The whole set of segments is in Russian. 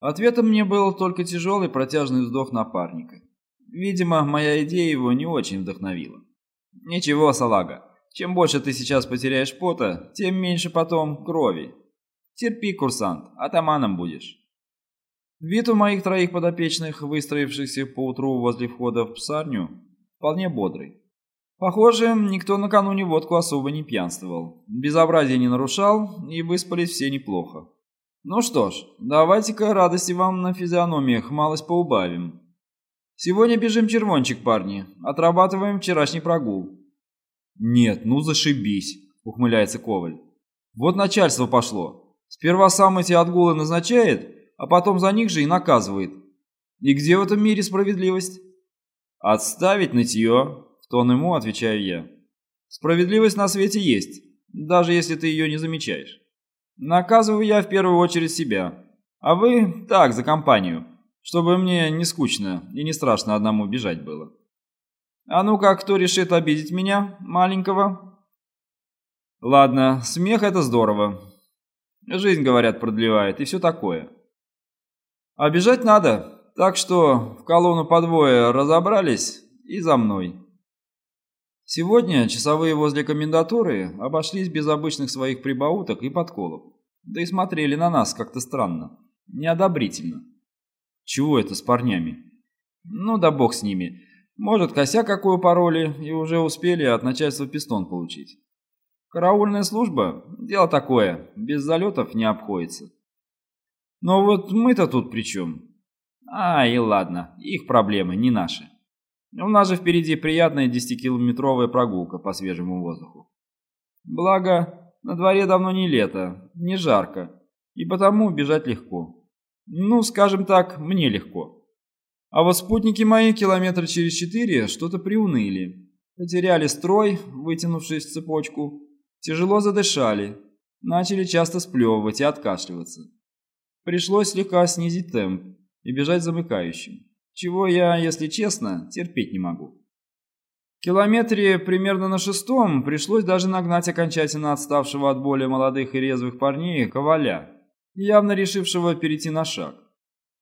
Ответом мне был только тяжелый протяжный вздох напарника. Видимо, моя идея его не очень вдохновила. «Ничего, салага, чем больше ты сейчас потеряешь пота, тем меньше потом крови. Терпи, курсант, атаманом будешь». Вид у моих троих подопечных, выстроившихся поутру возле входа в псарню, вполне бодрый. Похоже, никто накануне водку особо не пьянствовал, безобразие не нарушал и выспались все неплохо. Ну что ж, давайте-ка радости вам на физиономиях малость поубавим. Сегодня бежим червончик, парни, отрабатываем вчерашний прогул. Нет, ну зашибись, ухмыляется Коваль. Вот начальство пошло. Сперва сам эти отгулы назначает, а потом за них же и наказывает. И где в этом мире справедливость? Отставить нытье, тон ему отвечаю я. Справедливость на свете есть, даже если ты ее не замечаешь. Наказываю я в первую очередь себя, а вы так, за компанию, чтобы мне не скучно и не страшно одному бежать было. А ну-ка, кто решит обидеть меня, маленького? Ладно, смех это здорово. Жизнь, говорят, продлевает и все такое. А бежать надо, так что в колонну по двое разобрались и за мной. Сегодня часовые возле комендатуры обошлись без обычных своих прибауток и подколов. Да и смотрели на нас как-то странно, неодобрительно. Чего это с парнями? Ну да бог с ними. Может, косяк какую пароли и уже успели от начальства пистон получить. Караульная служба – дело такое, без залетов не обходится. Но вот мы-то тут при чем? А, и ладно, их проблемы, не наши. У нас же впереди приятная десятикилометровая прогулка по свежему воздуху. Благо, на дворе давно не лето, не жарко, и потому бежать легко. Ну, скажем так, мне легко. А вот спутники мои километра через четыре что-то приуныли. Потеряли строй, вытянувшись в цепочку, тяжело задышали, начали часто сплевывать и откашливаться. Пришлось слегка снизить темп и бежать замыкающим чего я, если честно, терпеть не могу. Километре примерно на шестом пришлось даже нагнать окончательно отставшего от более молодых и резвых парней коваля, явно решившего перейти на шаг.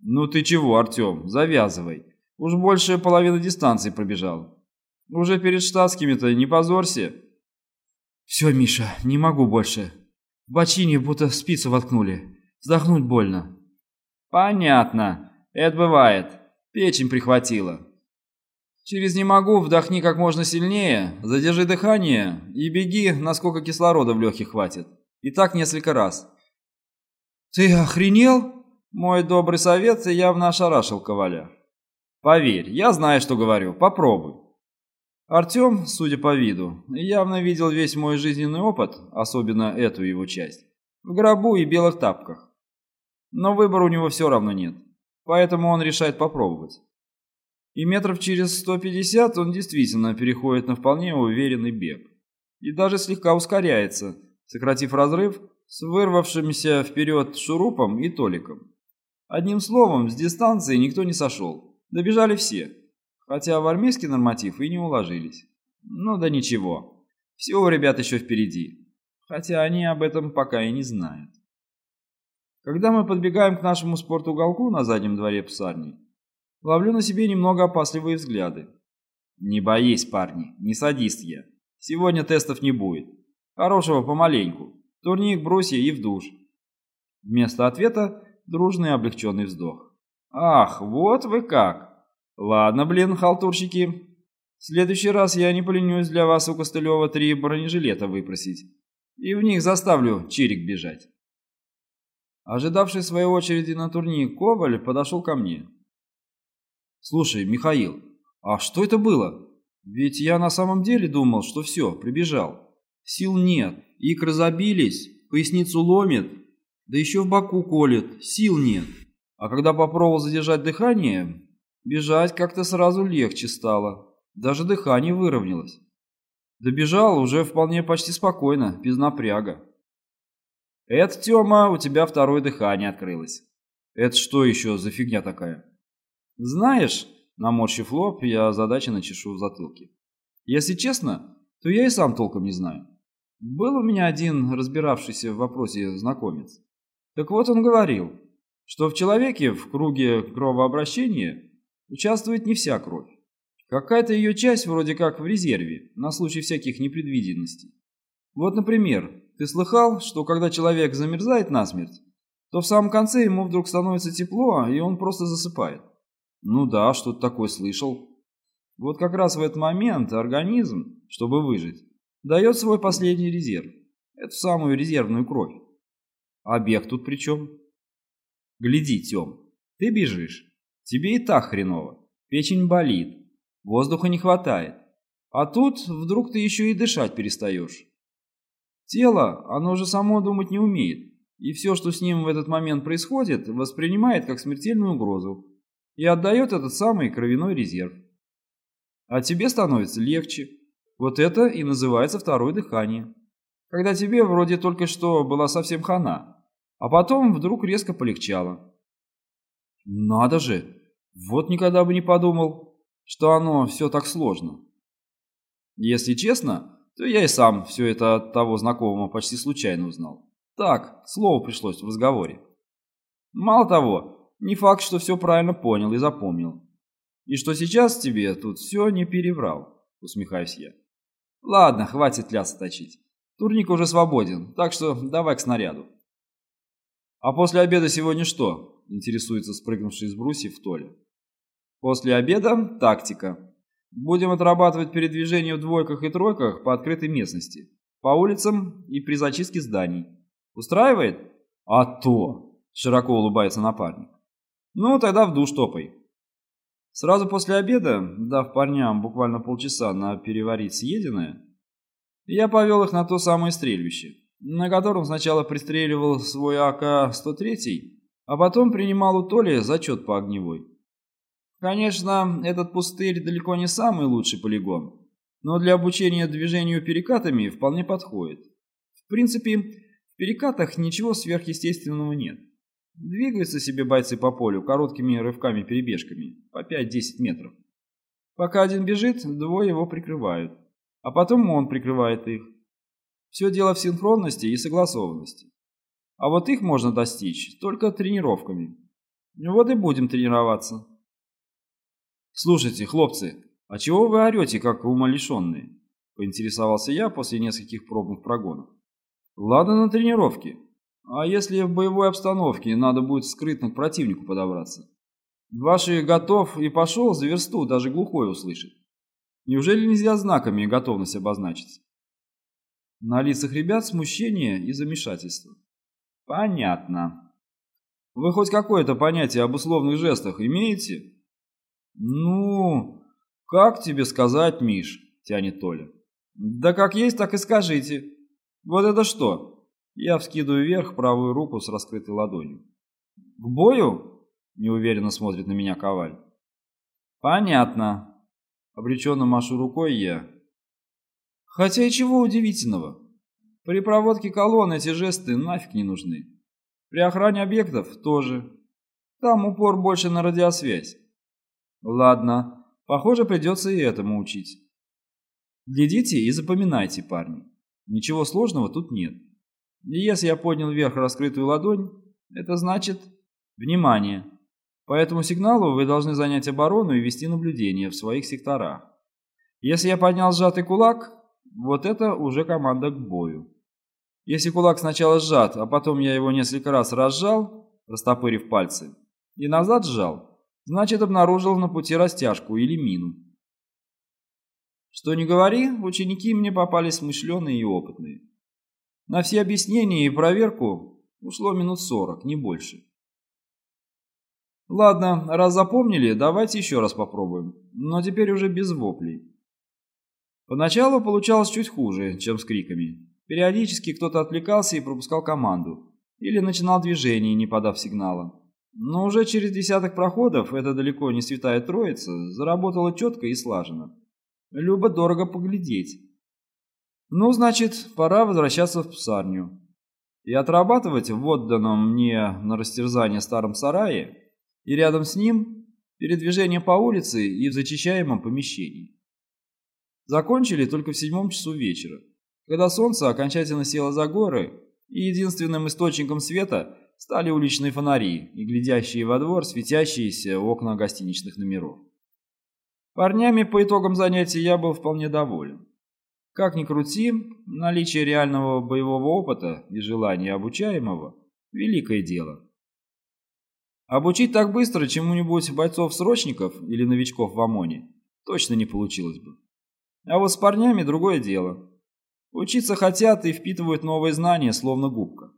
«Ну ты чего, Артем, завязывай. Уж больше половины дистанции пробежал. Уже перед штатскими-то не позорься». «Все, Миша, не могу больше. В бочине будто спицу воткнули. Вздохнуть больно». «Понятно. Это бывает. Печень прихватила. Через «не могу» вдохни как можно сильнее, задержи дыхание и беги, насколько кислорода в легких хватит. И так несколько раз. «Ты охренел?» Мой добрый совет явно ошарашил Коваля. «Поверь, я знаю, что говорю. Попробуй». Артем, судя по виду, явно видел весь мой жизненный опыт, особенно эту его часть, в гробу и белых тапках. Но выбора у него все равно нет поэтому он решает попробовать. И метров через 150 он действительно переходит на вполне уверенный бег. И даже слегка ускоряется, сократив разрыв с вырвавшимся вперед шурупом и толиком. Одним словом, с дистанции никто не сошел. Добежали все. Хотя в армейский норматив и не уложились. Ну да ничего. Все у ребят еще впереди. Хотя они об этом пока и не знают. Когда мы подбегаем к нашему спортуголку на заднем дворе псарни, ловлю на себе немного опасливые взгляды. Не боись, парни, не садист я. Сегодня тестов не будет. Хорошего помаленьку. Турник, брусья и в душ. Вместо ответа дружный облегченный вздох. Ах, вот вы как. Ладно, блин, халтурщики. В следующий раз я не поленюсь для вас у Костылева три бронежилета выпросить. И в них заставлю чирик бежать. Ожидавший своей очереди на турник Коваль подошел ко мне. «Слушай, Михаил, а что это было? Ведь я на самом деле думал, что все, прибежал. Сил нет, икры забились, поясницу ломит, да еще в боку колет, сил нет. А когда попробовал задержать дыхание, бежать как-то сразу легче стало, даже дыхание выровнялось. Добежал уже вполне почти спокойно, без напряга. «Это, Тёма, у тебя второе дыхание открылось». «Это что еще за фигня такая?» «Знаешь...» — наморщив лоб, я озадаченно чешу в затылке. «Если честно, то я и сам толком не знаю. Был у меня один разбиравшийся в вопросе знакомец. Так вот он говорил, что в человеке в круге кровообращения участвует не вся кровь. Какая-то ее часть вроде как в резерве, на случай всяких непредвиденностей. Вот, например, ты слыхал, что когда человек замерзает насмерть, то в самом конце ему вдруг становится тепло, и он просто засыпает? Ну да, что-то такое слышал. Вот как раз в этот момент организм, чтобы выжить, дает свой последний резерв. Эту самую резервную кровь. А бег тут при чем? Гляди, Тем, ты бежишь. Тебе и так хреново. Печень болит. Воздуха не хватает. А тут вдруг ты еще и дышать перестаешь. Тело, оно же само думать не умеет. И все, что с ним в этот момент происходит, воспринимает как смертельную угрозу. И отдает этот самый кровяной резерв. А тебе становится легче. Вот это и называется второе дыхание. Когда тебе вроде только что была совсем хана, а потом вдруг резко полегчало. Надо же, вот никогда бы не подумал, что оно все так сложно. Если честно, то я и сам все это от того знакомого почти случайно узнал. Так, слово пришлось в разговоре. Мало того, не факт, что все правильно понял и запомнил. И что сейчас тебе тут все не переврал, усмехаюсь я. Ладно, хватит ляса точить. Турник уже свободен, так что давай к снаряду. А после обеда сегодня что? Интересуется спрыгнувший из брусьев Толя. После обеда тактика. Будем отрабатывать передвижение в двойках и тройках по открытой местности, по улицам и при зачистке зданий. Устраивает? А то! Широко улыбается напарник. Ну, тогда в душ топай. Сразу после обеда, дав парням буквально полчаса на переварить съеденное, я повел их на то самое стрельбище, на котором сначала пристреливал свой АК-103, а потом принимал у Толи зачет по огневой. Конечно, этот пустырь далеко не самый лучший полигон, но для обучения движению перекатами вполне подходит. В принципе, в перекатах ничего сверхъестественного нет. Двигаются себе бойцы по полю короткими рывками-перебежками, по 5-10 метров. Пока один бежит, двое его прикрывают, а потом он прикрывает их. Все дело в синхронности и согласованности. А вот их можно достичь только тренировками. Вот и будем тренироваться. Слушайте, хлопцы, а чего вы орете, как умалишенные? Поинтересовался я после нескольких пробных прогонов. Ладно на тренировке, а если в боевой обстановке надо будет скрытно к противнику подобраться? Ваши готов и пошел за версту, даже глухой услышит. Неужели нельзя знаками готовность обозначить? На лицах ребят смущение и замешательство. Понятно. Вы хоть какое-то понятие об условных жестах имеете? Ну, как тебе сказать, Миш, тянет Толя. Да как есть, так и скажите. Вот это что? Я вскидываю вверх правую руку с раскрытой ладонью. «К бою?» – неуверенно смотрит на меня Коваль. «Понятно». Обреченно машу рукой я. Хотя и чего удивительного. При проводке колонн эти жесты нафиг не нужны. При охране объектов тоже. Там упор больше на радиосвязь. Ладно, похоже, придется и этому учить. Глядите и запоминайте, парни. Ничего сложного тут нет. Если я поднял вверх раскрытую ладонь, это значит «Внимание!». По этому сигналу вы должны занять оборону и вести наблюдение в своих секторах. Если я поднял сжатый кулак, вот это уже команда к бою. Если кулак сначала сжат, а потом я его несколько раз разжал, растопырив пальцы, и назад сжал, значит обнаружил на пути растяжку или мину. Что не говори, ученики мне попались смышленые и опытные. На все объяснения и проверку ушло минут сорок, не больше. Ладно, раз запомнили, давайте еще раз попробуем, но теперь уже без воплей. Поначалу получалось чуть хуже, чем с криками. Периодически кто-то отвлекался и пропускал команду, или начинал движение, не подав сигнала. Но уже через десяток проходов эта далеко не святая троица заработала четко и слаженно. Любо дорого поглядеть. Ну, значит, пора возвращаться в псарню и отрабатывать в отданном мне на растерзание старом сарае и рядом с ним передвижение по улице и в зачищаемом помещении. Закончили только в седьмом часу вечера, когда солнце окончательно село за горы, и единственным источником света стали уличные фонари и глядящие во двор светящиеся окна гостиничных номеров. Парнями по итогам занятий я был вполне доволен. Как ни крути, наличие реального боевого опыта и желания обучаемого – великое дело. Обучить так быстро чему-нибудь бойцов-срочников или новичков в ОМОНе точно не получилось бы. А вот с парнями другое дело. Учиться хотят и впитывают новые знания, словно губка.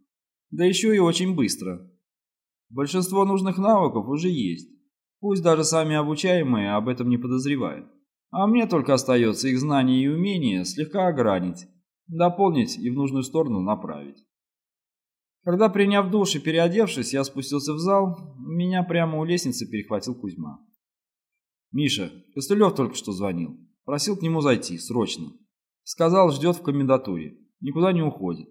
Да еще и очень быстро. Большинство нужных навыков уже есть. Пусть даже сами обучаемые об этом не подозревают. А мне только остается их знания и умения слегка огранить, дополнить и в нужную сторону направить. Когда, приняв душ и переодевшись, я спустился в зал, меня прямо у лестницы перехватил Кузьма. «Миша, Костылев только что звонил. Просил к нему зайти, срочно. Сказал, ждет в комендатуре. Никуда не уходит.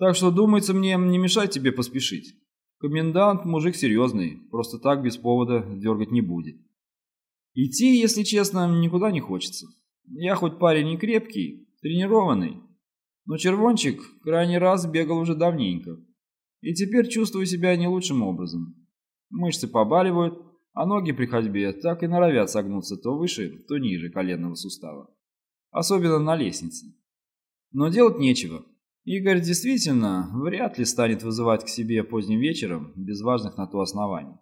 Так что, думается мне, не мешать тебе поспешить. Комендант мужик серьезный, просто так без повода дергать не будет. Идти, если честно, никуда не хочется. Я хоть парень не крепкий, тренированный, но червончик крайний раз бегал уже давненько. И теперь чувствую себя не лучшим образом. Мышцы побаливают, а ноги при ходьбе так и норовят согнуться то выше, то ниже коленного сустава. Особенно на лестнице. Но делать нечего. Игорь действительно вряд ли станет вызывать к себе поздним вечером без важных на то оснований.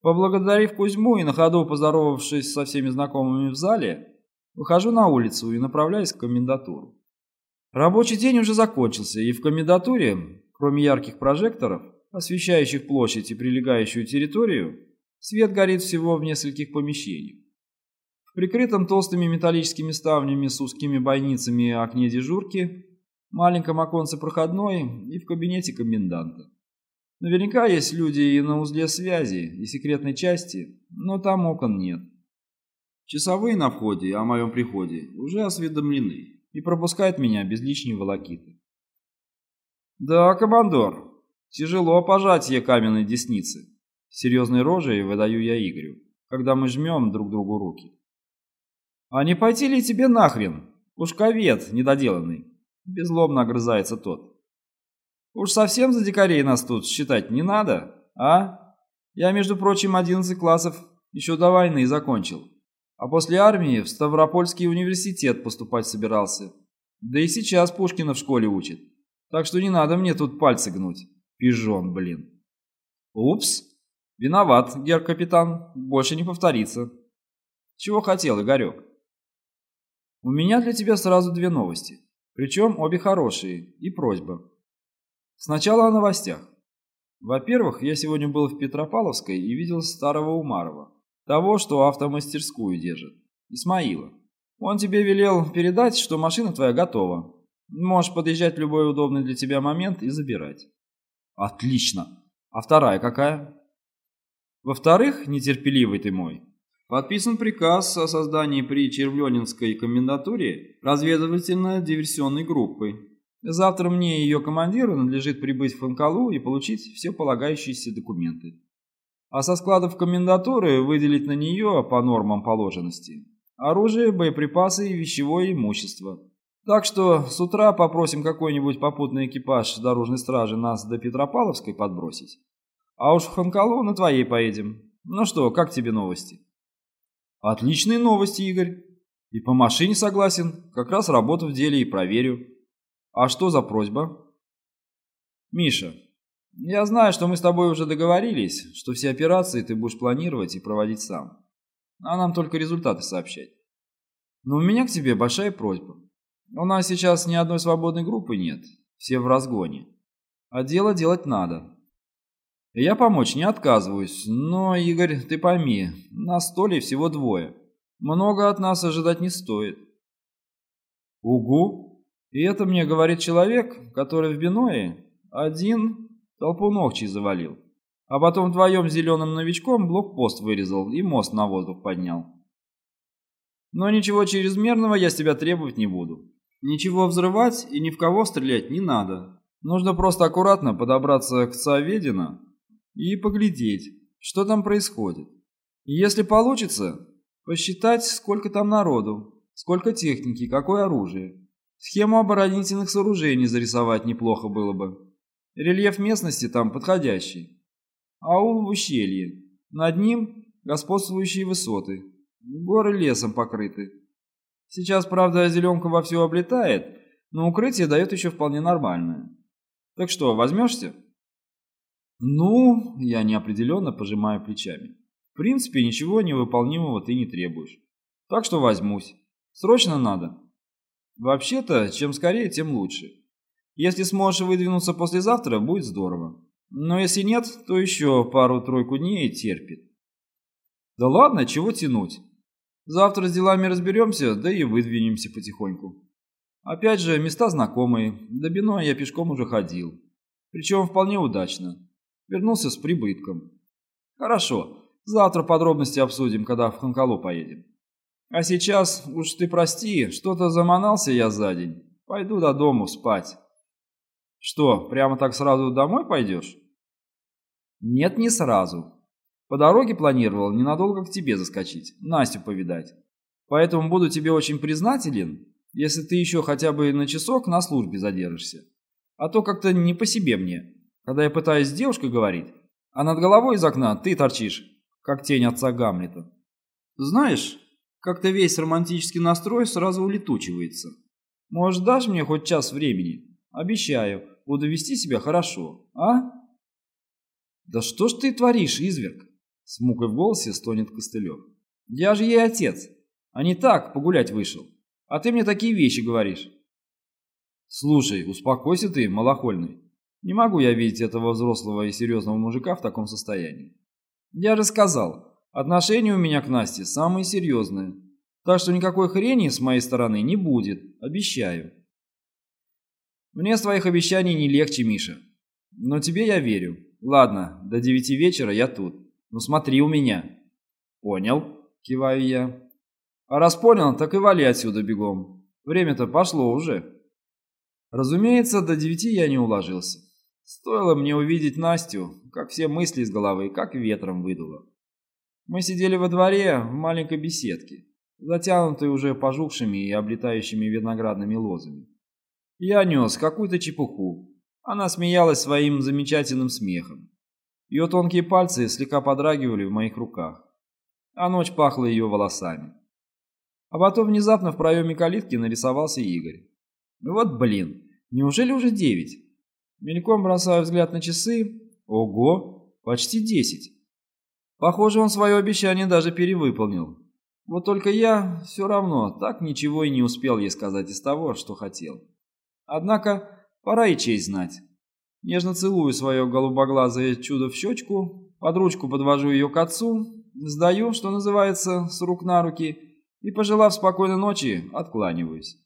Поблагодарив Кузьму и на ходу поздоровавшись со всеми знакомыми в зале, выхожу на улицу и направляюсь к комендатуру. Рабочий день уже закончился, и в комендатуре, кроме ярких прожекторов, освещающих площадь и прилегающую территорию, свет горит всего в нескольких помещениях. В прикрытом толстыми металлическими ставнями с узкими бойницами окне дежурки, маленьком оконце проходной и в кабинете коменданта. Наверняка есть люди и на узле связи, и секретной части, но там окон нет. Часовые на входе о моем приходе уже осведомлены и пропускают меня без лишней волокиты. Да, командор, тяжело пожать пожатие каменной десницы. Серьезной рожей выдаю я Игорю, когда мы жмем друг другу руки. А не пойти ли тебе нахрен, пушковед недоделанный? Безлобно огрызается тот. Уж совсем за дикарей нас тут считать не надо, а? Я, между прочим, 11 классов еще до войны закончил. А после армии в Ставропольский университет поступать собирался. Да и сейчас Пушкина в школе учит. Так что не надо мне тут пальцы гнуть. Пижон, блин. Упс. Виноват, гер-капитан. Больше не повторится. Чего хотел, Игорек? У меня для тебя сразу две новости. Причем обе хорошие. И просьба. Сначала о новостях. Во-первых, я сегодня был в Петропавловской и видел старого Умарова, того, что автомастерскую держит, Исмаила. Он тебе велел передать, что машина твоя готова. Можешь подъезжать в любой удобный для тебя момент и забирать. Отлично. А вторая какая? Во-вторых, нетерпеливый ты мой, подписан приказ о создании при Червленинской комендатуре разведывательно-диверсионной группы Завтра мне и ее командиру надлежит прибыть в Фанкалу и получить все полагающиеся документы. А со складов комендатуры выделить на нее, по нормам положенности, оружие, боеприпасы и вещевое имущество. Так что с утра попросим какой-нибудь попутный экипаж дорожной стражи нас до Петропавловской подбросить. А уж в Ханкалу на твоей поедем. Ну что, как тебе новости? Отличные новости, Игорь. И по машине согласен, как раз работу в деле и проверю. А что за просьба? Миша, я знаю, что мы с тобой уже договорились, что все операции ты будешь планировать и проводить сам. А нам только результаты сообщать. Но у меня к тебе большая просьба. У нас сейчас ни одной свободной группы нет, все в разгоне. А дело делать надо. Я помочь не отказываюсь, но, Игорь, ты пойми, нас столе всего двое. Много от нас ожидать не стоит. Угу, и это мне говорит человек, который в Биное один толпу ногчей завалил, а потом вдвоем зеленым новичком блокпост вырезал и мост на воздух поднял. Но ничего чрезмерного я с тебя требовать не буду. Ничего взрывать и ни в кого стрелять не надо. Нужно просто аккуратно подобраться к Саведина и поглядеть, что там происходит. И если получится, посчитать, сколько там народу, сколько техники, какое оружие. Схему оборонительных сооружений зарисовать неплохо было бы. Рельеф местности там подходящий. Аул в ущелье. Над ним господствующие высоты. Горы лесом покрыты. Сейчас, правда, зеленка вовсю облетает, но укрытие дает еще вполне нормальное. Так что, возьмешься? Ну, я неопределенно пожимаю плечами. В принципе, ничего невыполнимого ты не требуешь. Так что возьмусь. Срочно надо. Вообще-то, чем скорее, тем лучше. Если сможешь выдвинуться послезавтра, будет здорово. Но если нет, то еще пару-тройку дней терпит. Да ладно, чего тянуть? Завтра с делами разберемся, да и выдвинемся потихоньку. Опять же, места знакомые. До Бино я пешком уже ходил. Причем вполне удачно. Вернулся с прибытком. Хорошо, завтра подробности обсудим, когда в Ханкалу поедем. А сейчас, уж ты прости, что-то заманался я за день. Пойду до дому спать. Что, прямо так сразу домой пойдешь? Нет, не сразу. По дороге планировал ненадолго к тебе заскочить, Настю повидать. Поэтому буду тебе очень признателен, если ты еще хотя бы на часок на службе задержишься. А то как-то не по себе мне, когда я пытаюсь с девушкой говорить, а над головой из окна ты торчишь, как тень отца Гамлета. Знаешь, как-то весь романтический настрой сразу улетучивается. Может, дашь мне хоть час времени? Обещаю, буду вести себя хорошо, а? Да что ж ты творишь, изверг? С мукой в голосе стонет Костылев. Я же ей отец, а не так погулять вышел. А ты мне такие вещи говоришь. Слушай, успокойся ты, малохольный. Не могу я видеть этого взрослого и серьезного мужика в таком состоянии. Я же сказал, отношения у меня к Насте самые серьезные. Так что никакой хрени с моей стороны не будет, обещаю. Мне с твоих обещаний не легче, Миша. Но тебе я верю. Ладно, до девяти вечера я тут. Ну смотри у меня. Понял, киваю я. А раз понял, так и вали отсюда бегом. Время-то пошло уже. Разумеется, до девяти я не уложился. Стоило мне увидеть Настю, как все мысли из головы как ветром выдуло. Мы сидели во дворе в маленькой беседке, затянутой уже пожухшими и облетающими виноградными лозами. Я нес какую-то чепуху. Она смеялась своим замечательным смехом. Ее тонкие пальцы слегка подрагивали в моих руках, а ночь пахла ее волосами. А потом внезапно в проеме калитки нарисовался Игорь. Вот блин, неужели уже девять? Мельком бросаю взгляд на часы. Ого, почти десять. Похоже, он свое обещание даже перевыполнил. Вот только я все равно так ничего и не успел ей сказать из того, что хотел. Однако пора и честь знать. Нежно целую свое голубоглазое чудо в щечку, под ручку подвожу ее к отцу, сдаю, что называется, с рук на руки, и, пожелав спокойной ночи, откланиваюсь.